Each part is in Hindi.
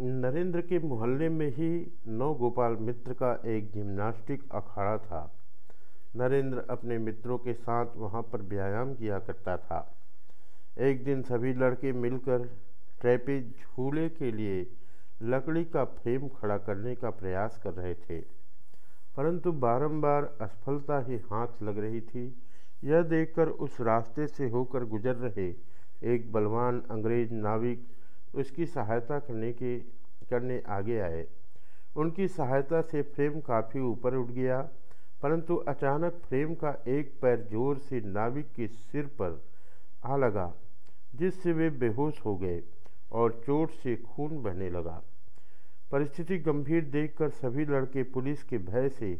नरेंद्र के मोहल्ले में ही नवगोपाल मित्र का एक जिम्नास्टिक अखाड़ा था। नरेंद्र अपने मित्रों के साथ वहाँ पर व्यायाम किया करता था। एक दिन सभी लड़के मिलकर ट्रैपेज झूले के लिए लकड़ी का फ्रेम खड़ा करने का प्रयास कर रहे थे। परंतु बारंबार असफलता ही हाथ लग रही थी। यह देखकर उस रास्ते से होकर गुजर रहे एक बलवान अंग्रेज़ नाविक उसकी सहायता करने के, करने आगे आए। उनकी सहायता से फ्रेम काफ़ी ऊपर उठ गया, परंतु अचानक फ्रेम का एक पैर ज़ोर से नाविक के सिर पर आ लगा, जिससे वे बेहोश हो गए और चोट से खून बहने लगा। परिस्थिति गंभीर देखकर सभी लड़के पुलिस के भय से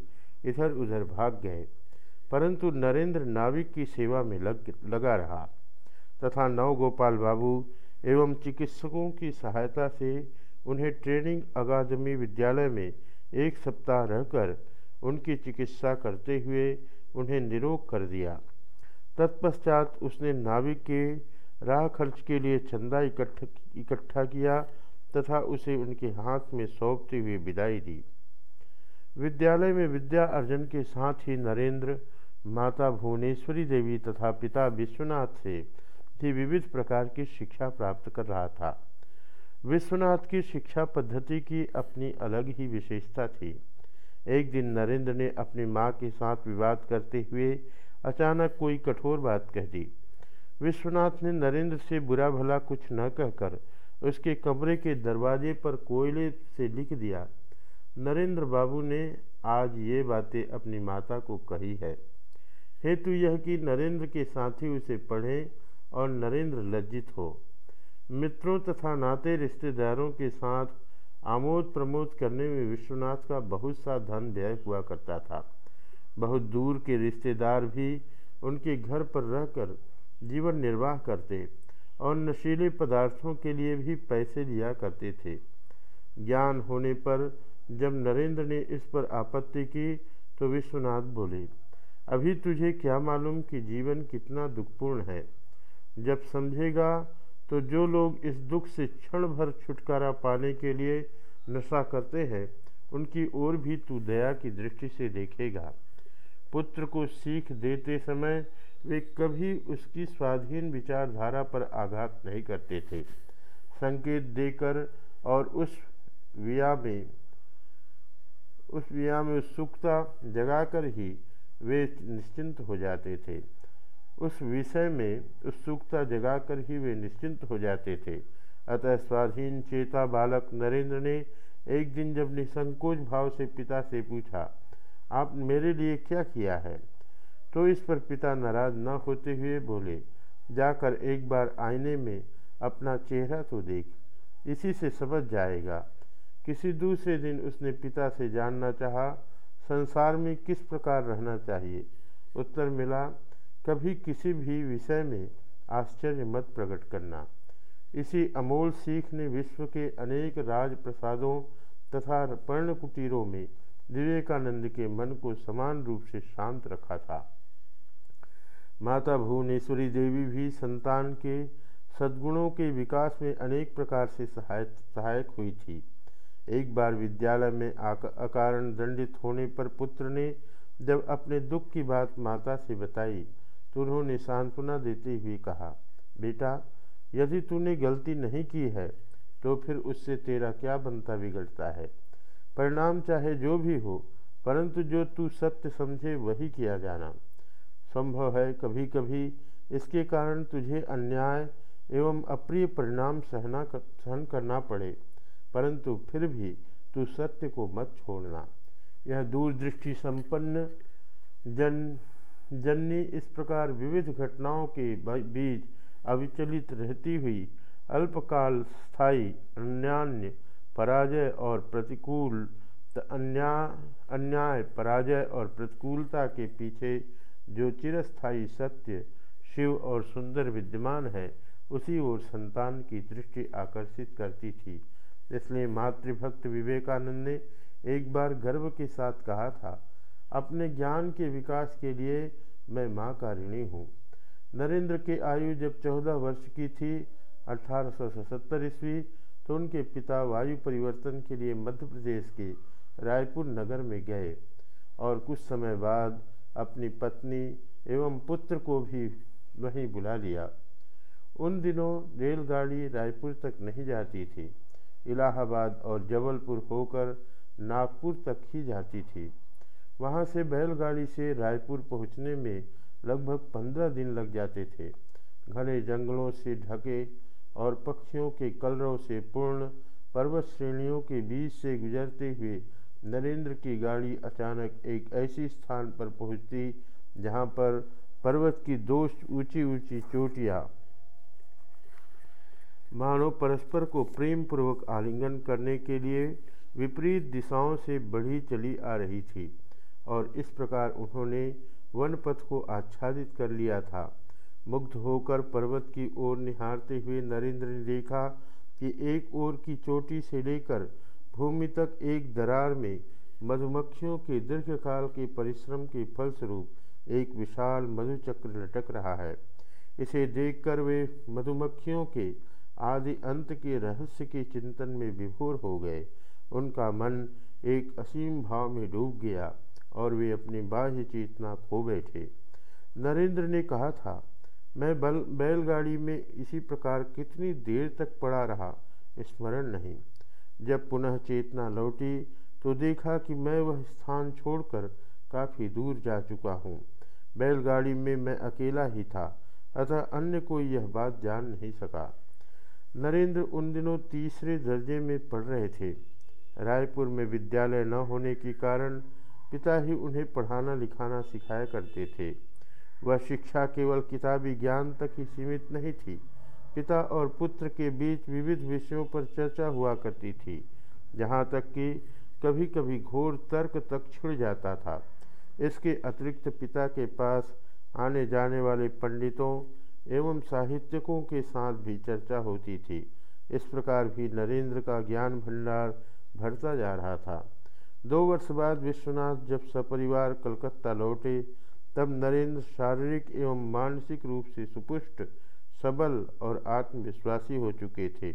इधर उधर भाग गए, परंतु नरेंद्र नाविक की सेवा में लग, लगा रहा। तथा नवगोपाल बाबू एवं चिकित्सकों की सहायता से उन्हें ट्रेनिंग अकादमी विद्यालय में एक सप्ताह रहकर उनकी चिकित्सा करते हुए उन्हें निरोग कर दिया। तत्पश्चात उसने नाविक के राह खर्च के लिए चंदा इकट्ठा किया तथा उसे उनके हाथ में सौंपते हुए विदाई दी। विद्यालय में विद्या अर्जन के साथ ही नरेंद्र, माता भुवनेश्वरी देवी तथा पिता विश्वनाथ से भी विविध प्रकार की शिक्षा प्राप्त कर रहा था। विश्वनाथ की शिक्षा पद्धति की अपनी अलग ही विशेषता थी। एक दिन नरेंद्र ने अपनी माँ के साथ विवाद करते हुए अचानक कोई कठोर बात कह दी। विश्वनाथ ने नरेंद्र से बुरा भला कुछ न कहकर उसके कमरे के दरवाजे पर कोयले से लिख दिया। नरेंद्र बाबू ने आज ये बातें अपनी माता को कही है। हेतु यह कि नरेंद्र के साथी उसे पढ़ें और नरेंद्र लज्जित हो। मित्रों तथा नाते रिश्तेदारों के साथ आमोद प्रमोद करने में विश्वनाथ का बहुत सा धन व्यय हुआ करता था। बहुत दूर के रिश्तेदार भी उनके घर पर रहकर जीवन निर्वाह करते और नशीले पदार्थों के लिए भी पैसे लिया करते थे। ज्ञान होने पर जब नरेंद्र ने इस पर आपत्ति की तो विश्वनाथ बोले, अभी तुझे क्या मालूम कि जीवन कितना दुखपूर्ण है? जब समझेगा तो जो लोग इस दुख से क्षण भर छुटकारा पाने के लिए नशा करते हैं, उनकी ओर भी तू दया की दृष्टि से देखेगा। पुत्र को सीख देते समय वे कभी उसकी स्वाधीन विचारधारा पर आघात नहीं करते थे। संकेत देकर और उस विया में, उस विया में उत्सुकता जगाकर ही वे निश्चिंत हो जाते थे। उस विषय में उत्सुकता जगाकर ही वे निश्चिंत हो जाते थे। अतः स्वाधीन चेता बालक नरेंद्र ने एक दिन जब निसंकोच भाव से पिता से पूछा, आप मेरे लिए क्या किया है? तो इस पर पिता नाराज़ न होते हुए बोले, जाकर एक बार आईने में अपना चेहरा तो देख, इसी से समझ जाएगा। किसी दूसरे दिन उसने पिता से जानना चाहा, संसार में किस प्रकार रहना चाहिए? उत्तर मिला कभी किसी भी विषय में आश्चर्य मत प्रकट करना। इसी अमोल सीख ने विश्व के अनेक राज प्रसादों तथा पर्ण कुटीरों में विवेकानंद के मन को समान रूप से शांत रखा था। माता भुवनेश्वरी देवी भी संतान के सद्गुणों के विकास में अनेक प्रकार से सहायक सहायक हुई थी। एक बार विद्यालय में अकारण दंडित होने पर पुत्र ने जब अपने दुख की बात माता से बताई उन्होंने सांत्वना देते हुए कहा बेटा यदि तूने गलती नहीं की है तो फिर उससे तेरा क्या बनता बिगड़ता है? परिणाम चाहे जो भी हो परंतु जो तू सत्य समझे वही किया जाना। संभव है कभी कभी इसके कारण तुझे अन्याय एवं अप्रिय परिणाम सहना कर, सहन करना पड़े परंतु फिर भी तू सत्य को मत छोड़ना। यह दूरदृष्टि संपन्न जन जननी इस प्रकार विविध घटनाओं के बीच अविचलित रहती हुई अल्पकाल स्थायी अन्यान्य पराजय और प्रतिकूल अन्याय अन्याय, पराजय और प्रतिकूलता के पीछे जो चिरस्थायी सत्य, शिव और सुंदर विद्यमान है, उसी ओर संतान की दृष्टि आकर्षित करती थी। इसलिए मातृभक्त विवेकानंद ने एक बार गर्व के साथ कहा था अपने ज्ञान के विकास के लिए मैं माँ का ऋणी हूँ। नरेंद्र की आयु जब चौदह वर्ष की थी, अठारह सौ ईस्वी तो उनके पिता वायु परिवर्तन के लिए मध्य प्रदेश के रायपुर नगर में गए और कुछ समय बाद अपनी पत्नी एवं पुत्र को भी वहीं बुला लिया। उन दिनों रेलगाड़ी रायपुर तक नहीं जाती थी। इलाहाबाद और जबलपुर होकर नागपुर तक ही जाती थी। वहाँ से बैलगाड़ी से रायपुर पहुँचने में लगभग पंद्रह दिन लग जाते थे। घने जंगलों से ढके और पक्षियों के कलरों से पूर्ण पर्वत श्रेणियों के बीच से गुजरते हुए नरेंद्र की गाड़ी अचानक एक ऐसी स्थान पर पहुँचती जहाँ पर पर्वत की दो ऊँची ऊँची चोटियाँ, मानो परस्पर को प्रेम पूर्वक आलिंगन करने के लिए विपरीत दिशाओं से बढ़ी चली आ रही थी। और इस प्रकार उन्होंने वन पथ को आच्छादित कर लिया था। मुग्ध होकर पर्वत की ओर निहारते हुए नरेंद्र ने देखा कि एक ओर की चोटी से लेकर भूमि तक एक दरार में मधुमक्खियों के दीर्घकाल के परिश्रम के फलस्वरूप एक विशाल मधुचक्र लटक रहा है। इसे देखकर वे मधुमक्खियों के आदि अंत के रहस्य के चिंतन में विभोर हो गए। उनका मन एक असीम भाव में डूब गया। और वे अपनी बाह्य चेतना खो बैठे। नरेंद्र ने कहा था, मैं बल, बैलगाड़ी में इसी प्रकार कितनी देर तक पड़ा रहा, स्मरण नहीं। जब पुनः चेतना लौटी तो देखा कि मैं वह स्थान छोड़कर काफ़ी दूर जा चुका हूँ। बैलगाड़ी में मैं अकेला ही था, अतः अन्य कोई यह बात जान नहीं सका। नरेंद्र उन दिनों तीसरे दर्जे में पढ़ रहे थे। रायपुर में विद्यालय न होने के कारण पिता ही उन्हें पढ़ाना लिखाना सिखाया करते थे। वह शिक्षा केवल किताबी ज्ञान तक ही सीमित नहीं थी। पिता और पुत्र के बीच विविध विषयों पर चर्चा हुआ करती थी, जहाँ तक कि कभी कभी घोर तर्क तक छिड़ जाता था। इसके अतिरिक्त पिता के पास आने जाने वाले पंडितों एवं साहित्यकों के साथ भी चर्चा होती थी। इस प्रकार भी नरेंद्र का ज्ञान भंडार भरता जा रहा था। दो वर्ष बाद विश्वनाथ जब सपरिवार कलकत्ता लौटे, तब नरेंद्र शारीरिक एवं मानसिक रूप से सुपुष्ट, सबल और आत्मविश्वासी हो चुके थे।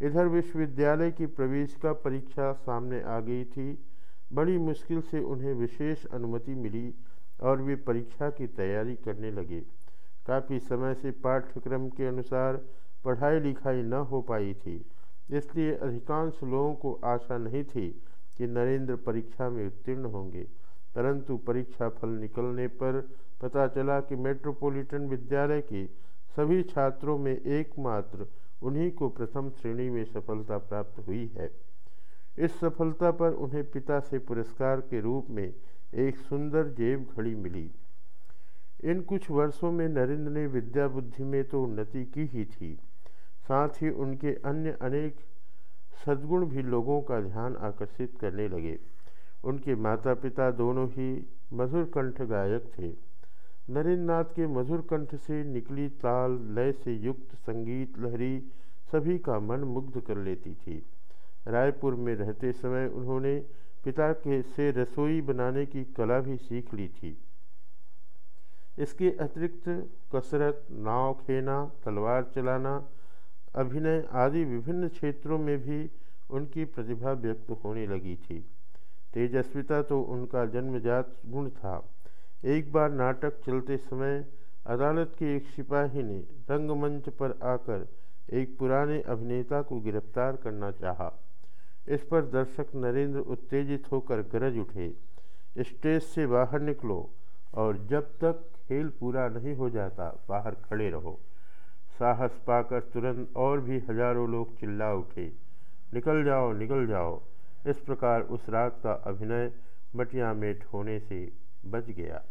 इधर विश्वविद्यालय की प्रवेश का परीक्षा सामने आ गई थी। बड़ी मुश्किल से उन्हें विशेष अनुमति मिली और वे परीक्षा की तैयारी करने लगे। काफ़ी समय से पाठ्यक्रम के अनुसार पढ़ाई लिखाई न हो पाई थी, इसलिए अधिकांश लोगों को आशा नहीं थी कि नरेंद्र परीक्षा में उत्तीर्ण होंगे। परंतु परीक्षा फल निकलने पर पता चला कि मेट्रोपॉलिटन विद्यालय के सभी छात्रों में एकमात्र उन्हीं को प्रथम श्रेणी में सफलता प्राप्त हुई है। इस सफलता पर उन्हें पिता से पुरस्कार के रूप में एक सुंदर जेब घड़ी मिली। इन कुछ वर्षों में नरेंद्र ने विद्या बुद्धि में तो उन्नति की ही थी। साथ ही उनके अन्य अनेक सद्गुण भी लोगों का ध्यान आकर्षित करने लगे। उनके माता पिता दोनों ही मधुर कंठ गायक थे। नरेंद्र नाथ के मधुर कंठ से निकली ताल, लय से युक्त संगीत लहरी सभी का मन मुग्ध कर लेती थी। रायपुर में रहते समय उन्होंने पिता के से रसोई बनाने की कला भी सीख ली थी। इसके अतिरिक्त कसरत, नाव खेना, तलवार चलाना अभिनय आदि विभिन्न क्षेत्रों में भी उनकी प्रतिभा व्यक्त होने लगी थी। तेजस्विता तो उनका जन्मजात गुण था। एक बार नाटक चलते समय अदालत के एक सिपाही ने रंगमंच पर आकर एक पुराने अभिनेता को गिरफ़्तार करना चाहा। इस पर दर्शक नरेंद्र उत्तेजित होकर गरज उठे। स्टेज से बाहर निकलो और जब तक खेल पूरा नहीं हो जाता, बाहर खड़े रहो। साहस पाकर तुरंत और भी हज़ारों लोग चिल्ला उठे, निकल जाओ निकल जाओ। इस प्रकार उस रात का अभिनय मटिया मेट होने से बच गया।